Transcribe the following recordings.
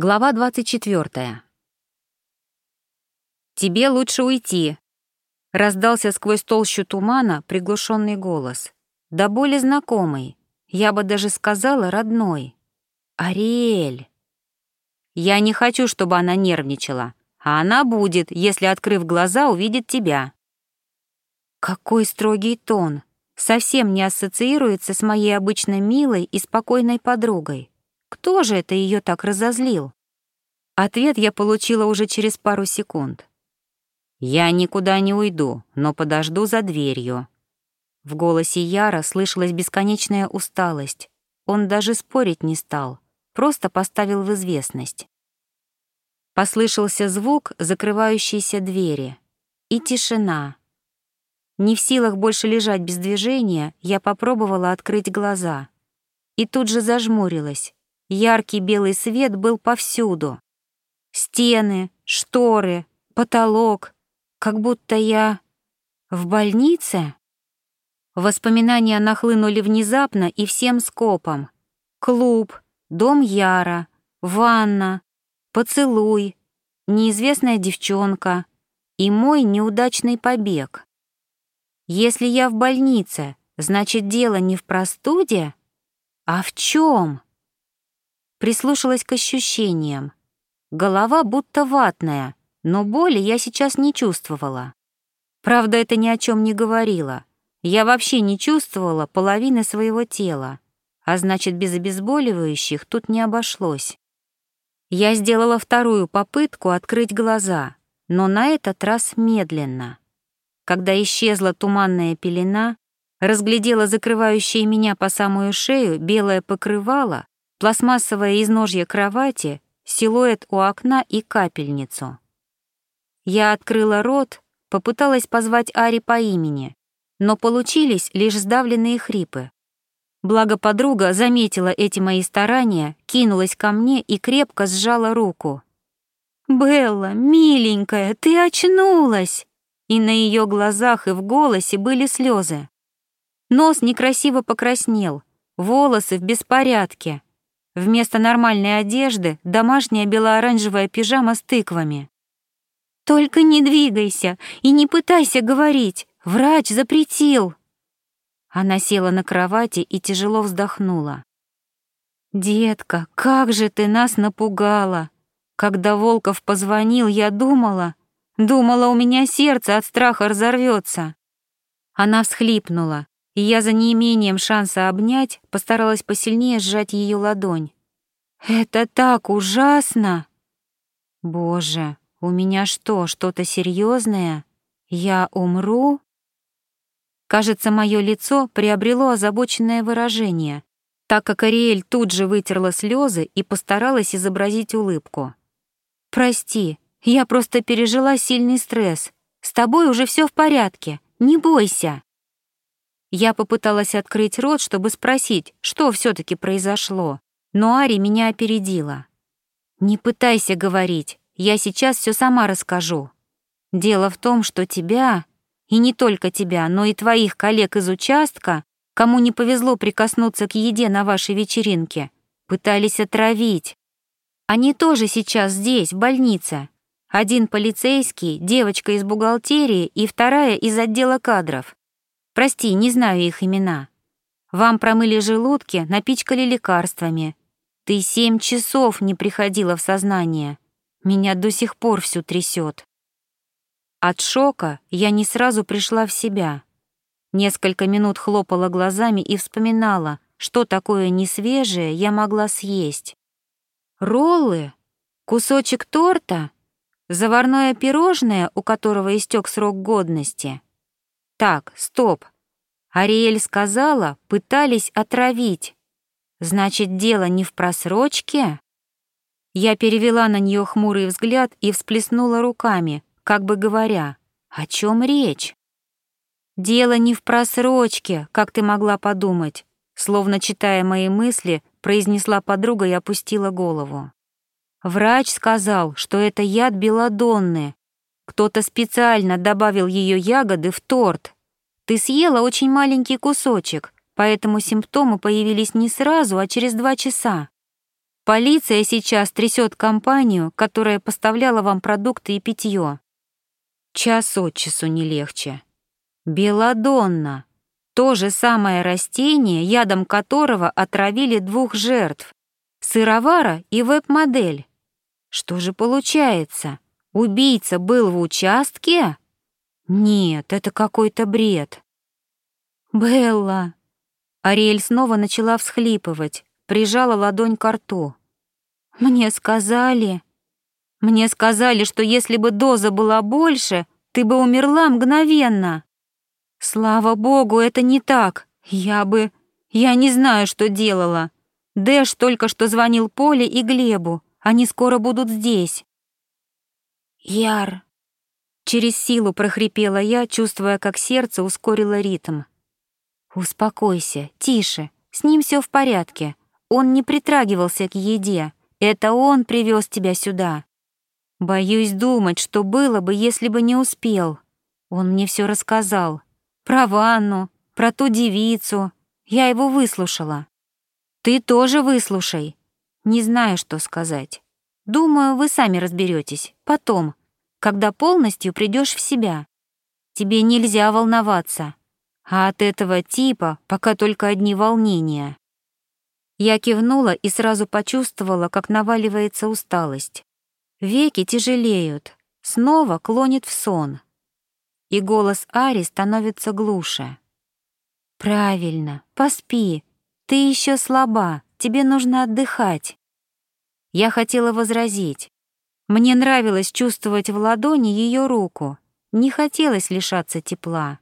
Глава 24. «Тебе лучше уйти», — раздался сквозь толщу тумана приглушенный голос. Да более знакомый, я бы даже сказала родной. «Ариэль». «Я не хочу, чтобы она нервничала, а она будет, если, открыв глаза, увидит тебя». Какой строгий тон, совсем не ассоциируется с моей обычно милой и спокойной подругой. Кто же это ее так разозлил? Ответ я получила уже через пару секунд. «Я никуда не уйду, но подожду за дверью». В голосе Яра слышалась бесконечная усталость. Он даже спорить не стал, просто поставил в известность. Послышался звук закрывающейся двери. И тишина. Не в силах больше лежать без движения, я попробовала открыть глаза. И тут же зажмурилась, Яркий белый свет был повсюду. Стены, шторы, потолок. Как будто я в больнице? Воспоминания нахлынули внезапно и всем скопом. Клуб, дом Яра, ванна, поцелуй, неизвестная девчонка и мой неудачный побег. Если я в больнице, значит, дело не в простуде? А в чем? Прислушалась к ощущениям. Голова будто ватная, но боли я сейчас не чувствовала. Правда, это ни о чем не говорило. Я вообще не чувствовала половины своего тела, а значит, без обезболивающих тут не обошлось. Я сделала вторую попытку открыть глаза, но на этот раз медленно. Когда исчезла туманная пелена, разглядела закрывающее меня по самую шею белое покрывало пластмассовое изножье кровати, силуэт у окна и капельницу. Я открыла рот, попыталась позвать Ари по имени, но получились лишь сдавленные хрипы. Благо подруга заметила эти мои старания, кинулась ко мне и крепко сжала руку. «Белла, миленькая, ты очнулась!» И на ее глазах и в голосе были слезы. Нос некрасиво покраснел, волосы в беспорядке, Вместо нормальной одежды домашняя бело-оранжевая пижама с тыквами. «Только не двигайся и не пытайся говорить, врач запретил!» Она села на кровати и тяжело вздохнула. «Детка, как же ты нас напугала! Когда Волков позвонил, я думала, думала, у меня сердце от страха разорвется. Она всхлипнула, и я за неимением шанса обнять постаралась посильнее сжать ее ладонь. «Это так ужасно!» «Боже, у меня что, что-то серьезное? Я умру?» Кажется, мое лицо приобрело озабоченное выражение, так как Ариэль тут же вытерла слезы и постаралась изобразить улыбку. «Прости, я просто пережила сильный стресс. С тобой уже все в порядке, не бойся». Я попыталась открыть рот, чтобы спросить, что все таки произошло, но Ари меня опередила. «Не пытайся говорить, я сейчас все сама расскажу. Дело в том, что тебя, и не только тебя, но и твоих коллег из участка, кому не повезло прикоснуться к еде на вашей вечеринке, пытались отравить. Они тоже сейчас здесь, в больнице. Один полицейский, девочка из бухгалтерии и вторая из отдела кадров. Прости, не знаю их имена. Вам промыли желудки, напичкали лекарствами. Ты семь часов не приходила в сознание. Меня до сих пор всю трясет. От шока я не сразу пришла в себя. Несколько минут хлопала глазами и вспоминала, что такое несвежее я могла съесть. Роллы? Кусочек торта? Заварное пирожное, у которого истек срок годности? Так, стоп. Ариэль сказала, пытались отравить. Значит, дело не в просрочке? Я перевела на нее хмурый взгляд и всплеснула руками, как бы говоря, о чем речь? Дело не в просрочке, как ты могла подумать, словно читая мои мысли, произнесла подруга и опустила голову. Врач сказал, что это яд белодонны, кто-то специально добавил ее ягоды в торт. Ты съела очень маленький кусочек, поэтому симптомы появились не сразу, а через два часа. Полиция сейчас трясет компанию, которая поставляла вам продукты и питье. Час от часу не легче. Беладонна. То же самое растение, ядом которого отравили двух жертв. Сыровара и веб-модель. Что же получается? Убийца был в участке? Нет, это какой-то бред. Белла. Ариэль снова начала всхлипывать, прижала ладонь к рту. Мне сказали... Мне сказали, что если бы доза была больше, ты бы умерла мгновенно. Слава богу, это не так. Я бы... Я не знаю, что делала. Дэш только что звонил Поле и Глебу. Они скоро будут здесь. Яр. Через силу прохрипела я, чувствуя, как сердце ускорило ритм. Успокойся, тише. С ним все в порядке. Он не притрагивался к еде. Это он привез тебя сюда. Боюсь думать, что было бы, если бы не успел. Он мне все рассказал. Про ванну, про ту девицу. Я его выслушала. Ты тоже выслушай. Не знаю, что сказать. Думаю, вы сами разберетесь. Потом, когда полностью придешь в себя. Тебе нельзя волноваться. А от этого типа пока только одни волнения. Я кивнула и сразу почувствовала, как наваливается усталость. Веки тяжелеют, снова клонит в сон. И голос Ари становится глуше. «Правильно, поспи. Ты еще слаба, тебе нужно отдыхать». Я хотела возразить. Мне нравилось чувствовать в ладони ее руку, не хотелось лишаться тепла.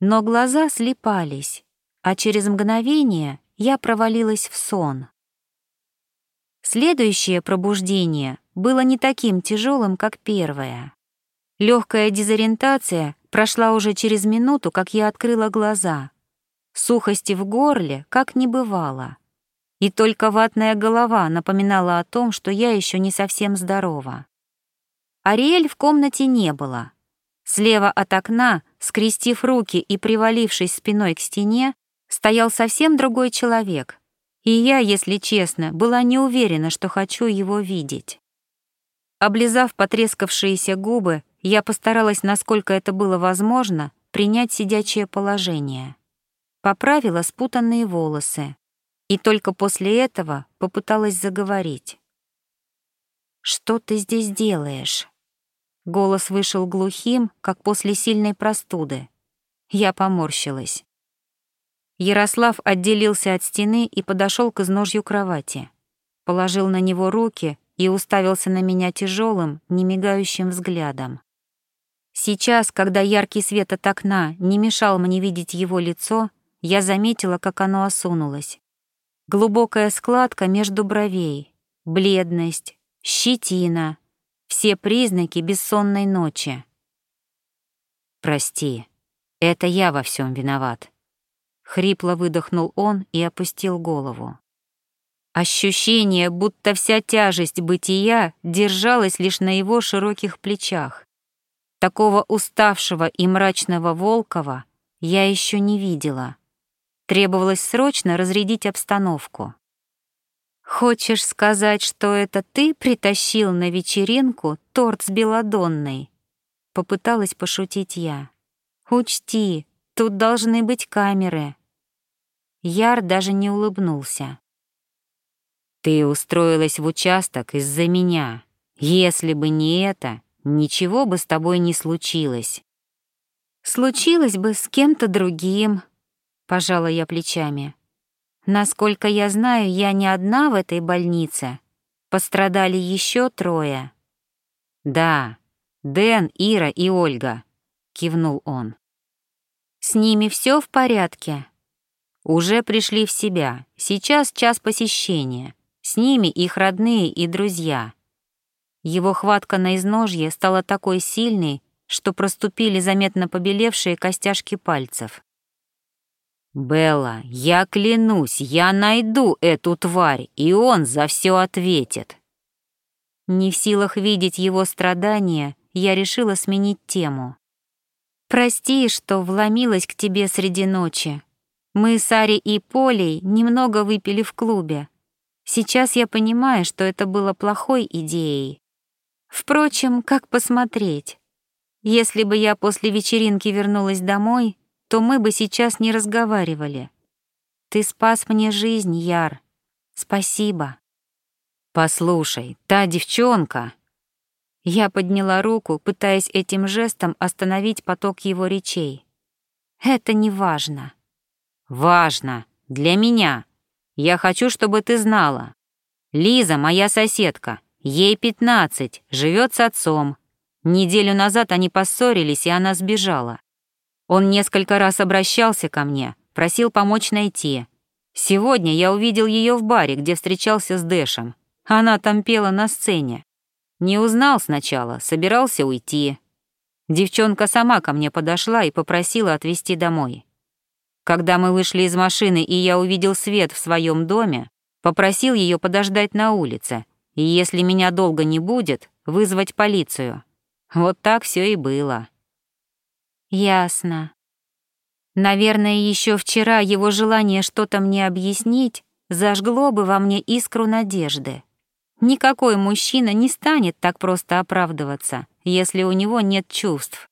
Но глаза слепались, а через мгновение я провалилась в сон. Следующее пробуждение было не таким тяжелым, как первое. Легкая дезориентация прошла уже через минуту, как я открыла глаза. Сухости в горле как не бывало. И только ватная голова напоминала о том, что я еще не совсем здорова. Ариэль в комнате не было. Слева от окна, скрестив руки и привалившись спиной к стене, стоял совсем другой человек, и я, если честно, была не уверена, что хочу его видеть. Облизав потрескавшиеся губы, я постаралась, насколько это было возможно, принять сидячее положение. Поправила спутанные волосы, и только после этого попыталась заговорить. «Что ты здесь делаешь?» Голос вышел глухим, как после сильной простуды. Я поморщилась. Ярослав отделился от стены и подошел к изножью кровати. Положил на него руки и уставился на меня тяжелым, немигающим взглядом. Сейчас, когда яркий свет от окна не мешал мне видеть его лицо, я заметила, как оно осунулось. Глубокая складка между бровей, бледность, щетина — все признаки бессонной ночи. «Прости, это я во всем виноват», Хрипло выдохнул он и опустил голову. Ощущение, будто вся тяжесть бытия держалась лишь на его широких плечах. Такого уставшего и мрачного Волкова я еще не видела. Требовалось срочно разрядить обстановку. «Хочешь сказать, что это ты притащил на вечеринку торт с белодонной?» Попыталась пошутить я. «Учти, Тут должны быть камеры. Яр даже не улыбнулся. Ты устроилась в участок из-за меня. Если бы не это, ничего бы с тобой не случилось. Случилось бы с кем-то другим, пожала я плечами. Насколько я знаю, я не одна в этой больнице. Пострадали еще трое. Да, Дэн, Ира и Ольга, кивнул он. С ними все в порядке? Уже пришли в себя. Сейчас час посещения. С ними их родные и друзья. Его хватка на изножье стала такой сильной, что проступили заметно побелевшие костяшки пальцев. «Белла, я клянусь, я найду эту тварь, и он за все ответит». Не в силах видеть его страдания, я решила сменить тему. Прости, что вломилась к тебе среди ночи. Мы с Ари и Полей немного выпили в клубе. Сейчас я понимаю, что это было плохой идеей. Впрочем, как посмотреть? Если бы я после вечеринки вернулась домой, то мы бы сейчас не разговаривали. Ты спас мне жизнь, Яр. Спасибо. Послушай, та девчонка... Я подняла руку, пытаясь этим жестом остановить поток его речей. Это не важно. Важно. Для меня. Я хочу, чтобы ты знала. Лиза моя соседка. Ей пятнадцать, живет с отцом. Неделю назад они поссорились, и она сбежала. Он несколько раз обращался ко мне, просил помочь найти. Сегодня я увидел ее в баре, где встречался с Дэшем. Она там пела на сцене. Не узнал сначала, собирался уйти. Девчонка сама ко мне подошла и попросила отвезти домой. Когда мы вышли из машины, и я увидел свет в своем доме, попросил ее подождать на улице, и если меня долго не будет, вызвать полицию. Вот так все и было. Ясно. Наверное, еще вчера его желание что-то мне объяснить зажгло бы во мне искру надежды. Никакой мужчина не станет так просто оправдываться, если у него нет чувств.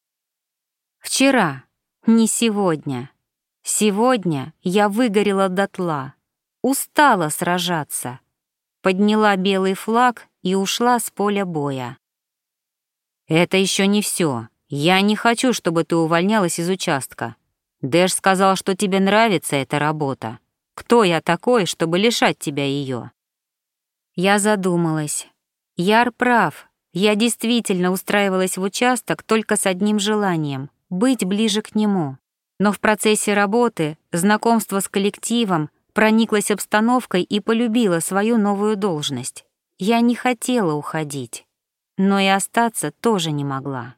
Вчера, не сегодня. Сегодня я выгорела дотла, устала сражаться, подняла белый флаг и ушла с поля боя. «Это еще не все. Я не хочу, чтобы ты увольнялась из участка. Дэш сказал, что тебе нравится эта работа. Кто я такой, чтобы лишать тебя ее? Я задумалась. Яр прав. Я действительно устраивалась в участок только с одним желанием — быть ближе к нему. Но в процессе работы, знакомства с коллективом, прониклась обстановкой и полюбила свою новую должность. Я не хотела уходить, но и остаться тоже не могла.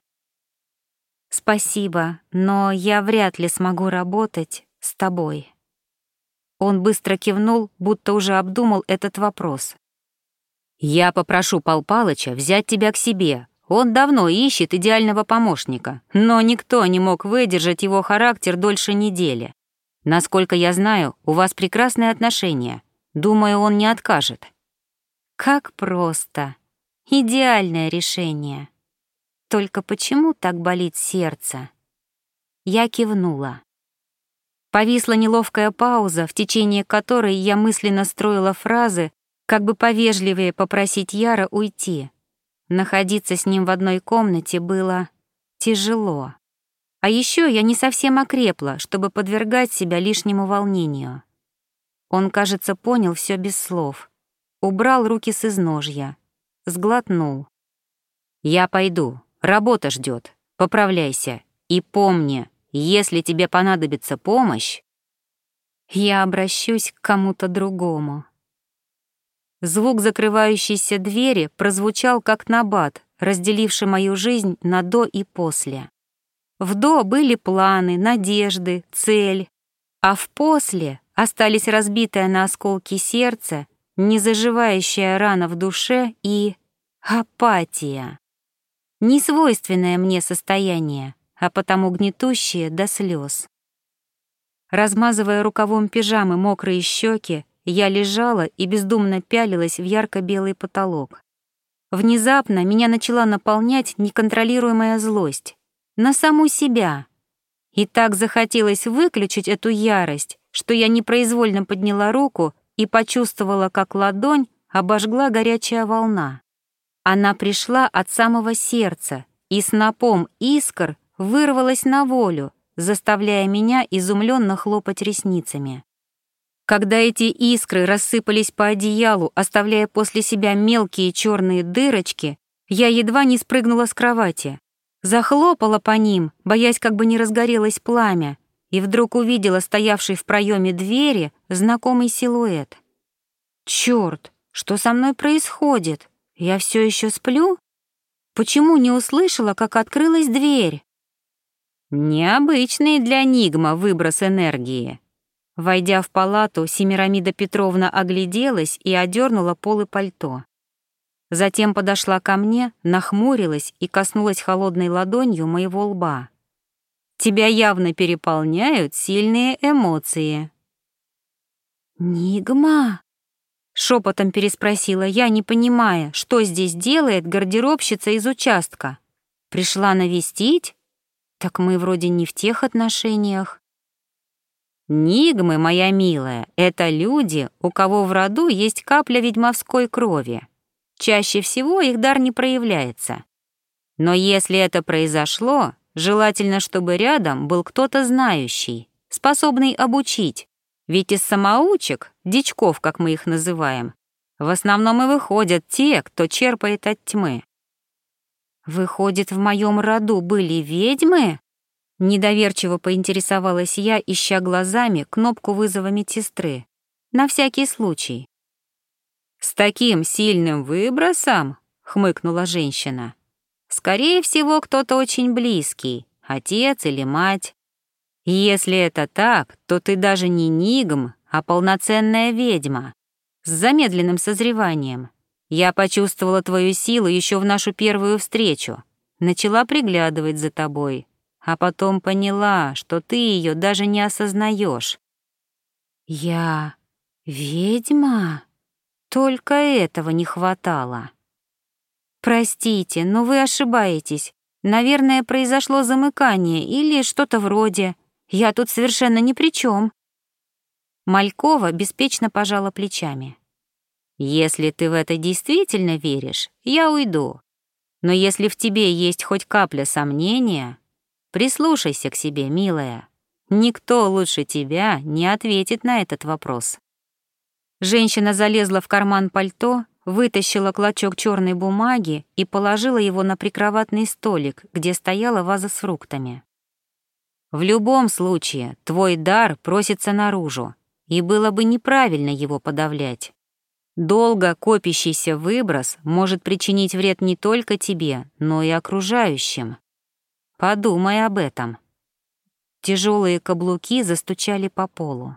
«Спасибо, но я вряд ли смогу работать с тобой». Он быстро кивнул, будто уже обдумал этот вопрос. «Я попрошу Пал Палыча взять тебя к себе. Он давно ищет идеального помощника, но никто не мог выдержать его характер дольше недели. Насколько я знаю, у вас прекрасные отношения. Думаю, он не откажет». «Как просто. Идеальное решение. Только почему так болит сердце?» Я кивнула. Повисла неловкая пауза, в течение которой я мысленно строила фразы, как бы повежливее попросить Яра уйти. Находиться с ним в одной комнате было тяжело. А еще я не совсем окрепла, чтобы подвергать себя лишнему волнению. Он, кажется, понял все без слов. Убрал руки с изножья. Сглотнул. «Я пойду. Работа ждет. Поправляйся. И помни, если тебе понадобится помощь...» Я обращусь к кому-то другому. Звук закрывающейся двери прозвучал как набат, разделивший мою жизнь на «до» и «после». В «до» были планы, надежды, цель, а в «после» остались разбитое на осколки сердце, незаживающая рана в душе и апатия. Несвойственное мне состояние, а потому гнетущее до слез. Размазывая рукавом пижамы мокрые щеки, я лежала и бездумно пялилась в ярко-белый потолок. Внезапно меня начала наполнять неконтролируемая злость. На саму себя. И так захотелось выключить эту ярость, что я непроизвольно подняла руку и почувствовала, как ладонь обожгла горячая волна. Она пришла от самого сердца и снопом искр вырвалась на волю, заставляя меня изумленно хлопать ресницами. Когда эти искры рассыпались по одеялу, оставляя после себя мелкие черные дырочки, я едва не спрыгнула с кровати. Захлопала по ним, боясь, как бы не разгорелось пламя, и вдруг увидела стоявший в проеме двери знакомый силуэт. Черт, что со мной происходит? Я все еще сплю? Почему не услышала, как открылась дверь? Необычный для Нигма выброс энергии, Войдя в палату, Семирамида Петровна огляделась и одернула полы пальто. Затем подошла ко мне, нахмурилась и коснулась холодной ладонью моего лба. «Тебя явно переполняют сильные эмоции». «Нигма!» Шепотом переспросила я, не понимая, что здесь делает гардеробщица из участка. Пришла навестить? Так мы вроде не в тех отношениях. Нигмы, моя милая, это люди, у кого в роду есть капля ведьмовской крови. Чаще всего их дар не проявляется. Но если это произошло, желательно, чтобы рядом был кто-то знающий, способный обучить, ведь из самоучек, дичков, как мы их называем, в основном и выходят те, кто черпает от тьмы. Выходит, в моем роду были ведьмы? Недоверчиво поинтересовалась я, ища глазами кнопку вызова медсестры. На всякий случай. «С таким сильным выбросом?» — хмыкнула женщина. «Скорее всего, кто-то очень близкий, отец или мать. Если это так, то ты даже не нигм, а полноценная ведьма с замедленным созреванием. Я почувствовала твою силу еще в нашу первую встречу, начала приглядывать за тобой, а потом поняла, что ты ее даже не осознаешь. Я ведьма? Только этого не хватало. Простите, но вы ошибаетесь. Наверное, произошло замыкание или что-то вроде. Я тут совершенно ни при чем. Малькова беспечно пожала плечами. «Если ты в это действительно веришь, я уйду. Но если в тебе есть хоть капля сомнения, прислушайся к себе, милая. Никто лучше тебя не ответит на этот вопрос». Женщина залезла в карман пальто, вытащила клочок черной бумаги и положила его на прикроватный столик, где стояла ваза с фруктами. В любом случае, твой дар просится наружу, и было бы неправильно его подавлять. Долго копящийся выброс может причинить вред не только тебе, но и окружающим. Подумай об этом. Тяжелые каблуки застучали по полу.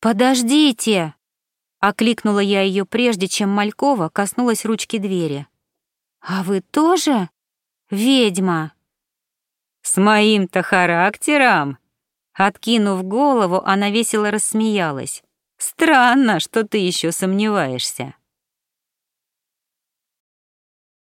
«Подождите!» — окликнула я ее прежде, чем Малькова коснулась ручки двери. «А вы тоже ведьма?» «С моим-то характером!» Откинув голову, она весело рассмеялась. «Странно, что ты еще сомневаешься.